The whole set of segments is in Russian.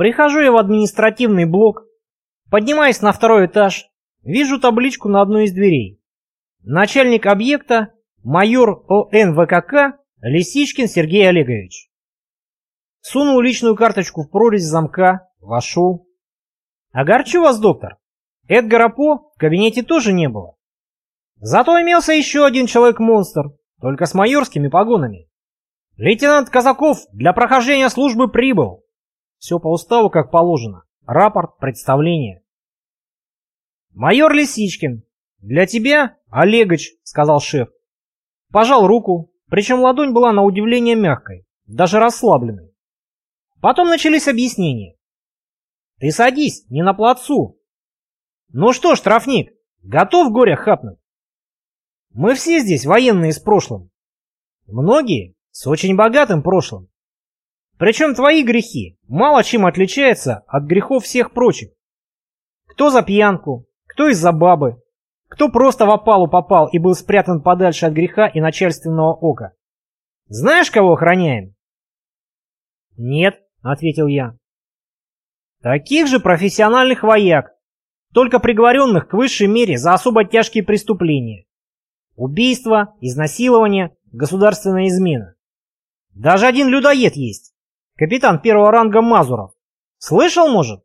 Прихожу я в административный блок, поднимаюсь на второй этаж, вижу табличку на одной из дверей. Начальник объекта майор ОНВКК Лисичкин Сергей Олегович. Сунул личную карточку в прорезь замка, вошел. Огорчу вас, доктор. Эдгара По в кабинете тоже не было. Зато имелся еще один человек-монстр, только с майорскими погонами. Лейтенант Казаков для прохождения службы прибыл. Все по уставу, как положено. Рапорт, представление. Майор Лисичкин. Для тебя, Олегович, сказал шеф. Пожал руку, причем ладонь была на удивление мягкой, даже расслабленной. Потом начались объяснения. Ты садись, не на плацу. Ну что, штрафник, готов горя хапнуть? Мы все здесь военные с прошлым. Многие с очень богатым прошлым. Причем твои грехи мало чем отличаются от грехов всех прочих. Кто за пьянку, кто из-за бабы, кто просто в опалу попал и был спрятан подальше от греха и начальственного ока. Знаешь, кого охраняем? Нет, ответил я. Таких же профессиональных вояк, только приговоренных к высшей мере за особо тяжкие преступления. Убийство, изнасилование, государственная измена. Даже один людоед есть. Капитан первого ранга Мазуров. Слышал, может?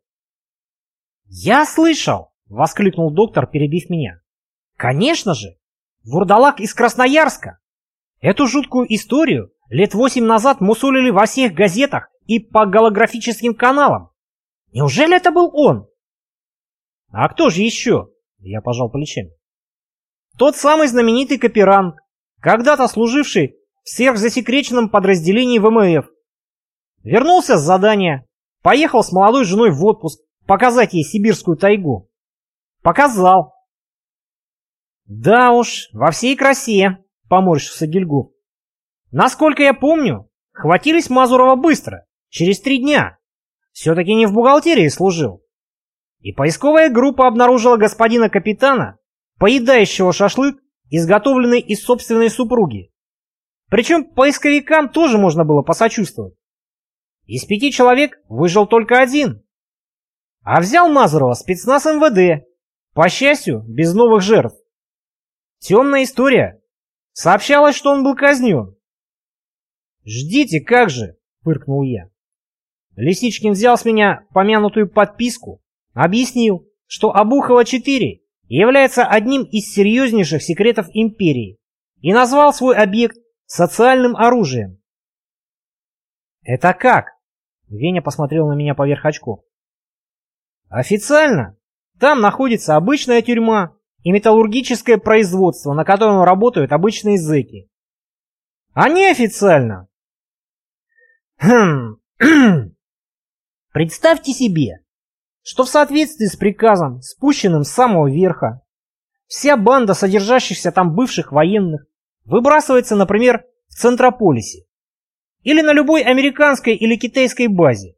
Я слышал, воскликнул доктор, перебив меня. Конечно же. Вурдалак из Красноярска. Эту жуткую историю лет восемь назад мусолили во всех газетах и по голографическим каналам. Неужели это был он? А кто же еще? Я пожал плечами. Тот самый знаменитый Каперанг, когда-то служивший в сверхзасекреченном подразделении ВМФ. Вернулся с задания, поехал с молодой женой в отпуск показать ей сибирскую тайгу. Показал. Да уж, во всей красе, поморщился Гильгу. Насколько я помню, хватились Мазурова быстро, через три дня. Все-таки не в бухгалтерии служил. И поисковая группа обнаружила господина капитана поедающего шашлык, изготовленный из собственной супруги. Причем поисковикам тоже можно было посочувствовать. Из пяти человек выжил только один. А взял Мазурова спецназ МВД, по счастью, без новых жертв. Темная история. Сообщалось, что он был казнен. «Ждите, как же!» — фыркнул я. Лисичкин взял с меня помянутую подписку, объяснил, что Обухова-4 является одним из серьезнейших секретов империи и назвал свой объект социальным оружием. «Это как?» — Веня посмотрел на меня поверх очков. «Официально там находится обычная тюрьма и металлургическое производство, на котором работают обычные зэки. А неофициально...» «Хм... Представьте себе, что в соответствии с приказом, спущенным с самого верха, вся банда содержащихся там бывших военных выбрасывается, например, в Центрополисе или на любой американской или китайской базе,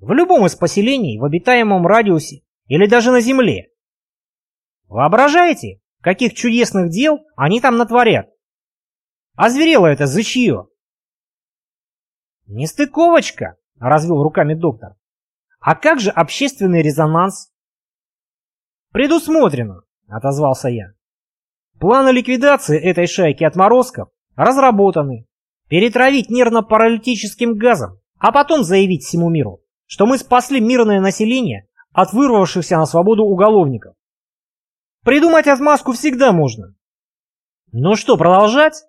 в любом из поселений в обитаемом радиусе или даже на Земле. Воображаете, каких чудесных дел они там натворят? А зверело это за чье? Нестыковочка, развел руками доктор. А как же общественный резонанс? Предусмотрено, отозвался я. Планы ликвидации этой шайки отморозков разработаны. Перетравить нервно-паралитическим газом, а потом заявить всему миру, что мы спасли мирное население от вырвавшихся на свободу уголовников. Придумать отмазку всегда можно. Ну что, продолжать?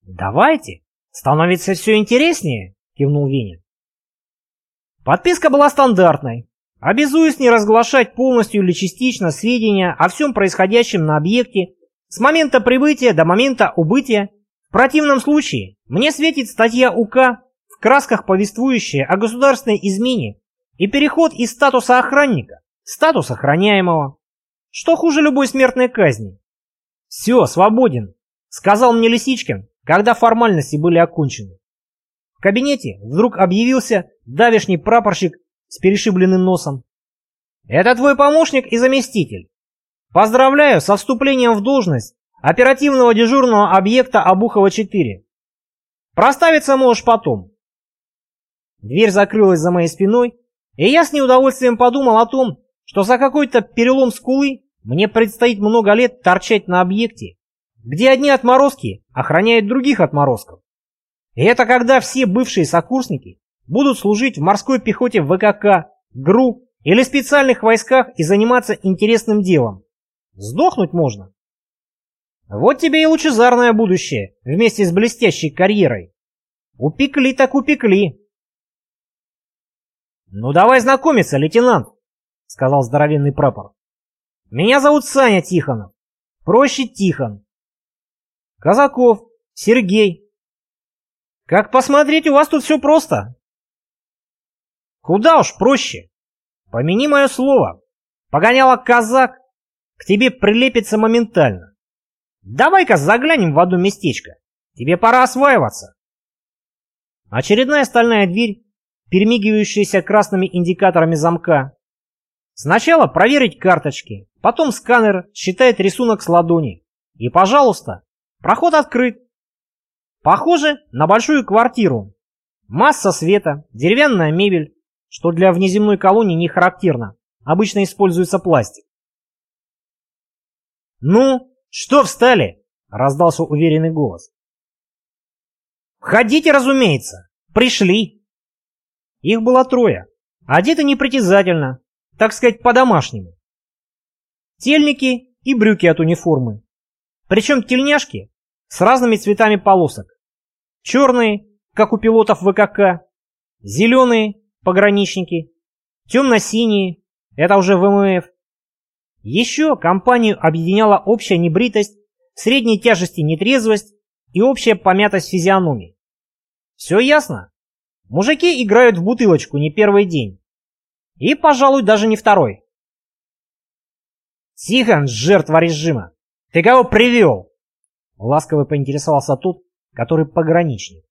Давайте. Становится все интереснее, кивнул Веня. Подписка была стандартной. Обязуюсь не разглашать полностью или частично сведения о всем происходящем на объекте с момента прибытия до момента убытия. В противном случае мне светит статья УК в красках повествующая о государственной измене и переход из статуса охранника в статус охраняемого. Что хуже любой смертной казни? «Все, свободен», — сказал мне Лисичкин, когда формальности были окончены кабинете вдруг объявился давешний прапорщик с перешибленным носом. «Это твой помощник и заместитель. Поздравляю со вступлением в должность оперативного дежурного объекта Обухова-4. Проставиться можешь потом». Дверь закрылась за моей спиной, И я с неудовольствием подумал о том, что за какой-то перелом скулы мне предстоит много лет торчать на объекте, где одни отморозки охраняют других отморозков. И это когда все бывшие сокурсники будут служить в морской пехоте ВКК, ГРУ или специальных войсках и заниматься интересным делом. Сдохнуть можно. Вот тебе и лучезарное будущее вместе с блестящей карьерой. Упекли так упекли. «Ну давай знакомиться, лейтенант», — сказал здоровенный прапор. «Меня зовут Саня Тихонов. Проще Тихон. Казаков, Сергей. Как посмотреть, у вас тут все просто. Куда уж проще. Помяни мое слово. Погоняла казак, к тебе прилепится моментально. Давай-ка заглянем в одно местечко. Тебе пора осваиваться. Очередная стальная дверь, перемигивающаяся красными индикаторами замка. Сначала проверить карточки, потом сканер считает рисунок с ладони. И, пожалуйста, проход открыт. Похоже на большую квартиру. Масса света, деревянная мебель, что для внеземной колонии не характерно. Обычно используется пластик. «Ну, что встали?» — раздался уверенный голос. «Входите, разумеется. Пришли». Их было трое, одеты непритязательно, так сказать, по-домашнему. Тельники и брюки от униформы. Причем тельняшки с разными цветами полосок. Черные, как у пилотов ВКК, зеленые, пограничники, темно-синие, это уже ВМФ, еще компанию объединяла общая небритость, средней тяжести нетрезвость и общая помятость физиономии. Все ясно? Мужики играют в бутылочку не первый день. И, пожалуй, даже не второй. «Тихон, жертва режима! Ты кого привел?» Ласково поинтересовался тот, который пограничник.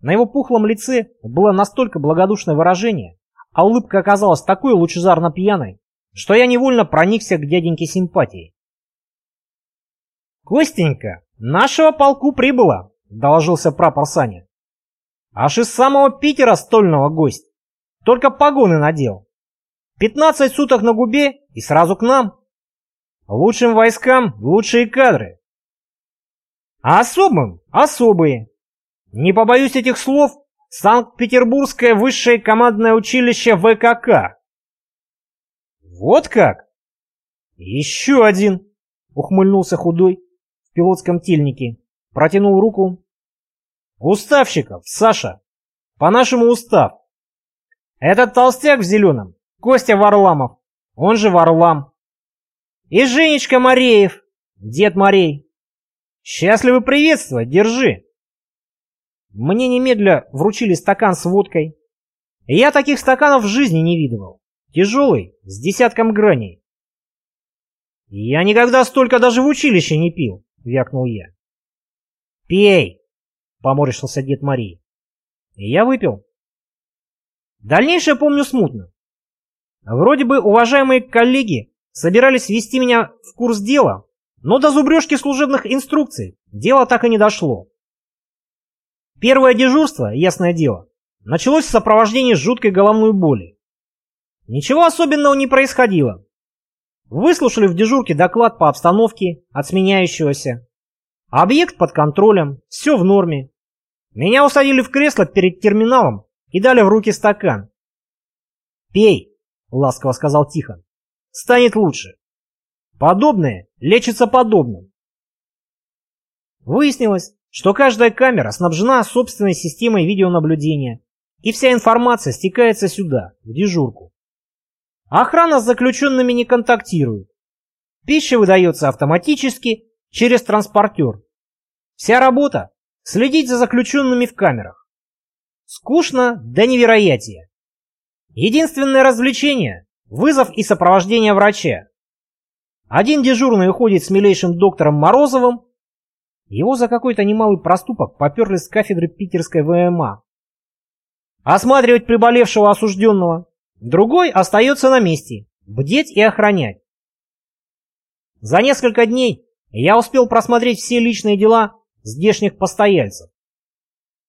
На его пухлом лице было настолько благодушное выражение, а улыбка оказалась такой лучезарно пьяной, что я невольно проникся к дяденьке симпатией. «Костенька, нашего полку прибыло», — доложился прапор Саня. «Аж из самого Питера стольного гость. Только погоны надел. Пятнадцать суток на губе и сразу к нам. Лучшим войскам лучшие кадры. А особым особые. Не побоюсь этих слов, Санкт-Петербургское высшее командное училище ВКК «Вот как?» «Еще один!» — ухмыльнулся худой в пилотском тельнике. Протянул руку. «Уставщиков, Саша! По-нашему устав. Этот толстяк в зеленом, Костя Варламов, он же Варлам. И Женечка Мореев, дед Морей. Счастливо приветствовать, держи!» Мне немедля вручили стакан с водкой. Я таких стаканов в жизни не видывал. Тяжелый, с десятком граней. «Я никогда столько даже в училище не пил», — вякнул я. «Пей», — поморщился дед Марии. И я выпил. Дальнейшее помню смутно. Вроде бы уважаемые коллеги собирались ввести меня в курс дела, но до зубрежки служебных инструкций дело так и не дошло. Первое дежурство, ясное дело, началось с сопровождения жуткой головной боли. Ничего особенного не происходило. Выслушали в дежурке доклад по обстановке от сменяющегося. Объект под контролем, все в норме. Меня усадили в кресло перед терминалом и дали в руки стакан. «Пей», — ласково сказал Тихон, — «станет лучше». Подобное лечится подобным. Выяснилось, что каждая камера снабжена собственной системой видеонаблюдения, и вся информация стекается сюда, в дежурку. Охрана с заключенными не контактирует. Пища выдается автоматически через транспортер. Вся работа – следить за заключенными в камерах. Скучно до невероятия. Единственное развлечение – вызов и сопровождение врача. Один дежурный уходит с милейшим доктором Морозовым. Его за какой-то немалый проступок поперли с кафедры питерской ВМА. Осматривать приболевшего осужденного Другой остается на месте, бдеть и охранять. За несколько дней я успел просмотреть все личные дела здешних постояльцев.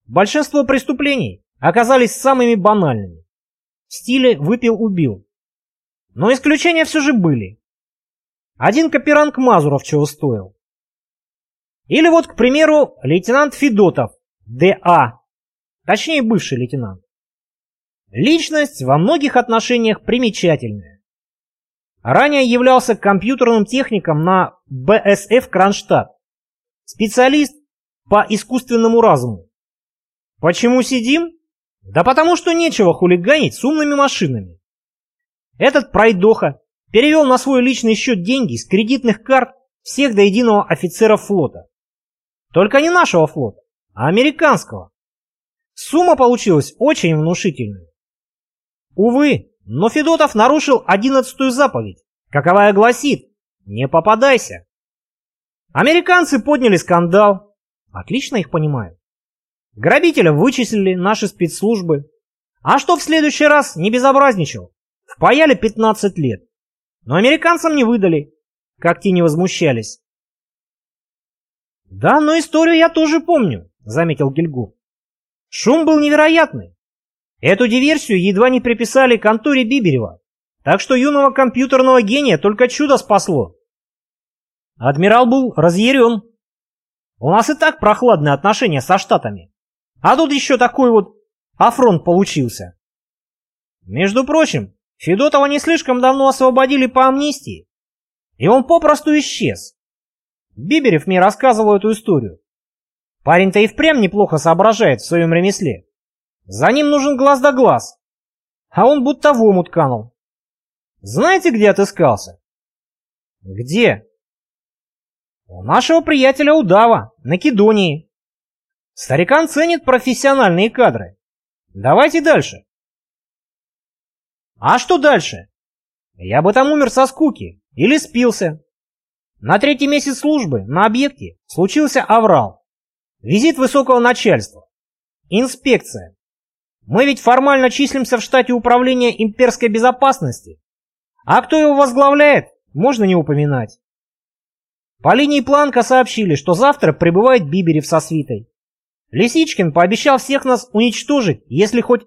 Большинство преступлений оказались самыми банальными. в стиле «выпил-убил». Но исключения все же были. Один Каперанг Мазуров чего стоил. Или вот, к примеру, лейтенант Федотов, Д.А., точнее бывший лейтенант. Личность во многих отношениях примечательная. Ранее являлся компьютерным техником на БСФ Кронштадт. Специалист по искусственному разуму. Почему сидим? Да потому что нечего хулиганить с умными машинами. Этот пройдоха перевел на свой личный счет деньги с кредитных карт всех до единого офицеров флота. Только не нашего флота, а американского. Сумма получилась очень внушительная. Увы, но Федотов нарушил одиннадцатую заповедь, каковая гласит «Не попадайся». Американцы подняли скандал. Отлично их понимаю. Грабителя вычислили наши спецслужбы. А что в следующий раз не безобразничал? Впаяли 15 лет. Но американцам не выдали, как те не возмущались. «Да, но историю я тоже помню», — заметил Гильгу. «Шум был невероятный. Эту диверсию едва не приписали конторе Биберева, так что юного компьютерного гения только чудо спасло. Адмирал был разъярен. У нас и так прохладные отношения со Штатами. А тут еще такой вот афронт получился. Между прочим, Федотова не слишком давно освободили по амнистии, и он попросту исчез. Биберев мне рассказывал эту историю. Парень-то и впрямь неплохо соображает в своем ремесле. За ним нужен глаз да глаз. А он будто в омут канул. Знаете, где отыскался? Где? У нашего приятеля Удава, на Кедонии. Старикан ценит профессиональные кадры. Давайте дальше. А что дальше? Я бы там умер со скуки или спился. На третий месяц службы на объекте случился аврал. Визит высокого начальства. Инспекция. Мы ведь формально числимся в штате управления имперской безопасности. А кто его возглавляет, можно не упоминать. По линии Планка сообщили, что завтра прибывает Биберев со свитой. Лисичкин пообещал всех нас уничтожить, если хоть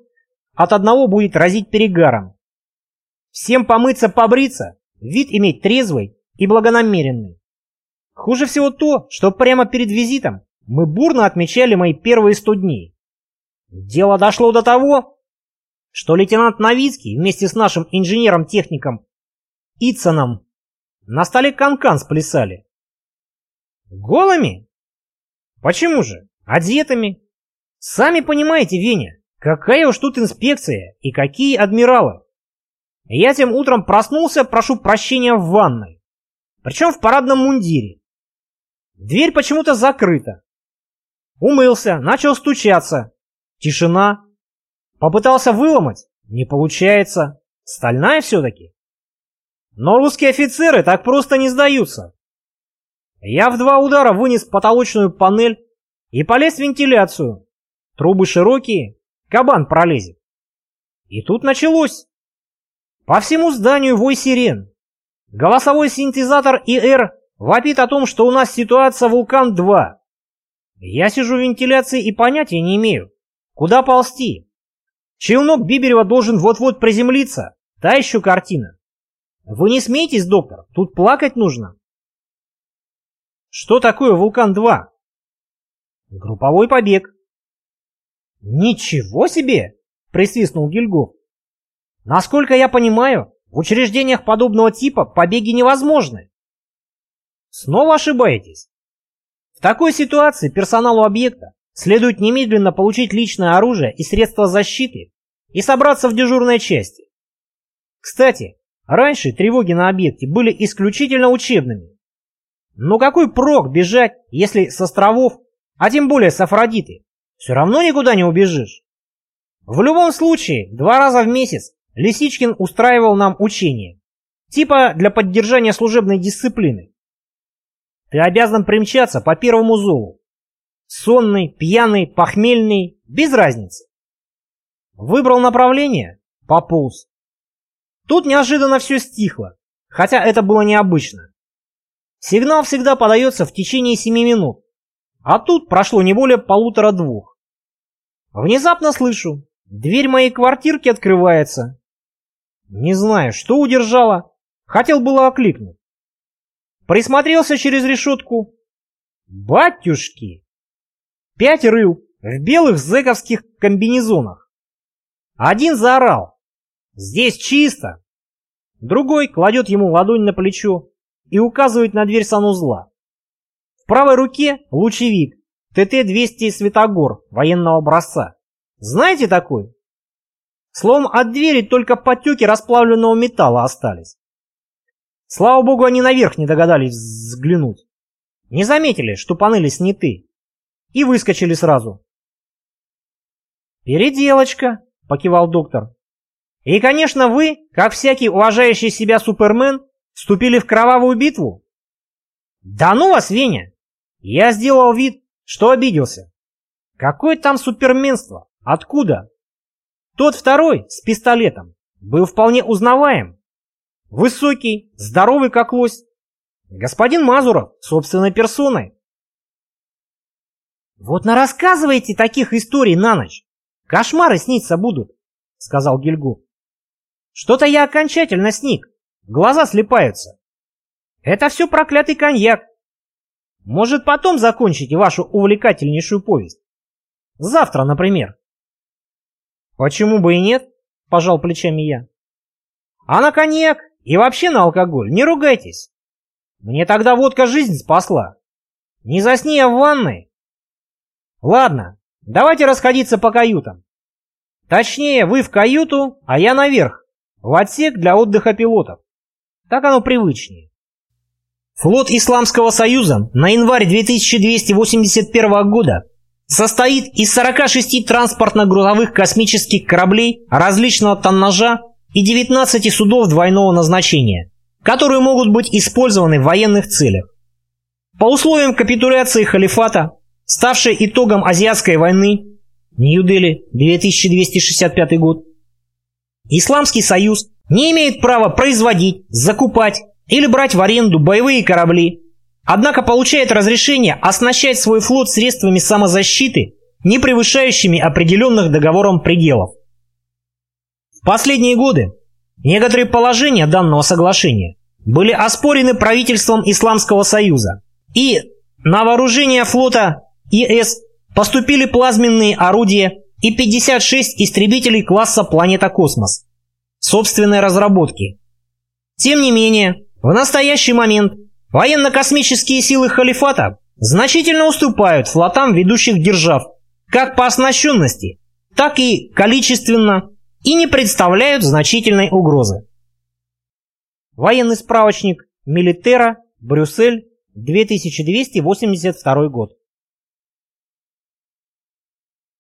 от одного будет разить перегаром. Всем помыться-побриться, вид иметь трезвый и благонамеренный. Хуже всего то, что прямо перед визитом мы бурно отмечали мои первые сто дней. Дело дошло до того, что лейтенант Новицкий вместе с нашим инженером-техником Итсоном на столе канкан сплясали. Голыми? Почему же? Одетыми? Сами понимаете, Веня, какая уж тут инспекция и какие адмиралы. Я тем утром проснулся, прошу прощения, в ванной. Причем в парадном мундире. Дверь почему-то закрыта. Умылся, начал стучаться. Тишина. Попытался выломать. Не получается. Стальная все-таки. Но русские офицеры так просто не сдаются. Я в два удара вынес потолочную панель и полез в вентиляцию. Трубы широкие, кабан пролезет. И тут началось. По всему зданию вой сирен. Голосовой синтезатор ИР вопит о том, что у нас ситуация «Вулкан-2». Я сижу в вентиляции и понятия не имею, куда ползти. Челнок Биберева должен вот-вот приземлиться. Та еще картина. Вы не смейтесь, доктор, тут плакать нужно. Что такое «Вулкан-2»? Групповой побег. Ничего себе! Присвистнул Гильгоф. Насколько я понимаю, в учреждениях подобного типа побеги невозможны. Снова ошибаетесь. В такой ситуации персоналу объекта следует немедленно получить личное оружие и средства защиты и собраться в дежурной части. Кстати, раньше тревоги на объекте были исключительно учебными. Но какой прок бежать, если с островов, а тем более с Афродиты, все равно никуда не убежишь? В любом случае, два раза в месяц Лисичкин устраивал нам учения, типа для поддержания служебной дисциплины. Ты обязан примчаться по первому зову. Сонный, пьяный, похмельный, без разницы. Выбрал направление – пополз. Тут неожиданно все стихло, хотя это было необычно. Сигнал всегда подается в течение 7 минут, а тут прошло не более полутора-двух. Внезапно слышу, Дверь моей квартирки открывается. Не знаю, что удержало. Хотел было окликнуть. Присмотрелся через решетку. Батюшки! Пять рыл в белых зэковских комбинезонах. Один заорал. Здесь чисто. Другой кладет ему ладонь на плечо и указывает на дверь санузла. В правой руке лучевик ТТ-200 Светогор военного образца. Знаете такой? Словом, от двери только потеки расплавленного металла остались. Слава богу, они наверх не догадались взглянуть. Не заметили, что панели сняты. И выскочили сразу. «Переделочка», — покивал доктор. «И, конечно, вы, как всякий уважающий себя супермен, вступили в кровавую битву?» «Да ну вас, Веня! Я сделал вид, что обиделся. Какое там суперменство? Откуда? Тот второй с пистолетом был вполне узнаваем. Высокий, здоровый как лось. Господин Мазуров, собственной персоной. «Вот нарассказывайте таких историй на ночь. Кошмары сниться будут», — сказал Гильгу. «Что-то я окончательно сник. Глаза слепаются. Это все проклятый коньяк. Может, потом закончите вашу увлекательнейшую повесть? Завтра, например». «Почему бы и нет?» — пожал плечами я. «А на коньяк и вообще на алкоголь не ругайтесь. Мне тогда водка жизнь спасла. Не засни я в ванной. Ладно, давайте расходиться по каютам. Точнее, вы в каюту, а я наверх, в отсек для отдыха пилотов. Так оно привычнее. Флот Исламского Союза на январь 2281 года состоит из 46 транспортно-грузовых космических кораблей различного тоннажа и 19 судов двойного назначения, которые могут быть использованы в военных целях. По условиям капитуляции халифата, ставшей итогом Азиатской войны, Нью-Дели, 2265 год, Исламский Союз не имеет права производить, закупать или брать в аренду боевые корабли, однако получает разрешение оснащать свой флот средствами самозащиты, не превышающими определенных договором пределов. В последние годы некоторые положения данного соглашения были оспорены правительством Исламского Союза, и на вооружение флота ИС поступили плазменные орудия и 56 истребителей класса «Планета Космос» собственной разработки. Тем не менее, в настоящий момент Военно-космические силы халифата значительно уступают флотам ведущих держав как по оснащенности, так и количественно и не представляют значительной угрозы. Военный справочник Милитера, Брюссель, 2282 год.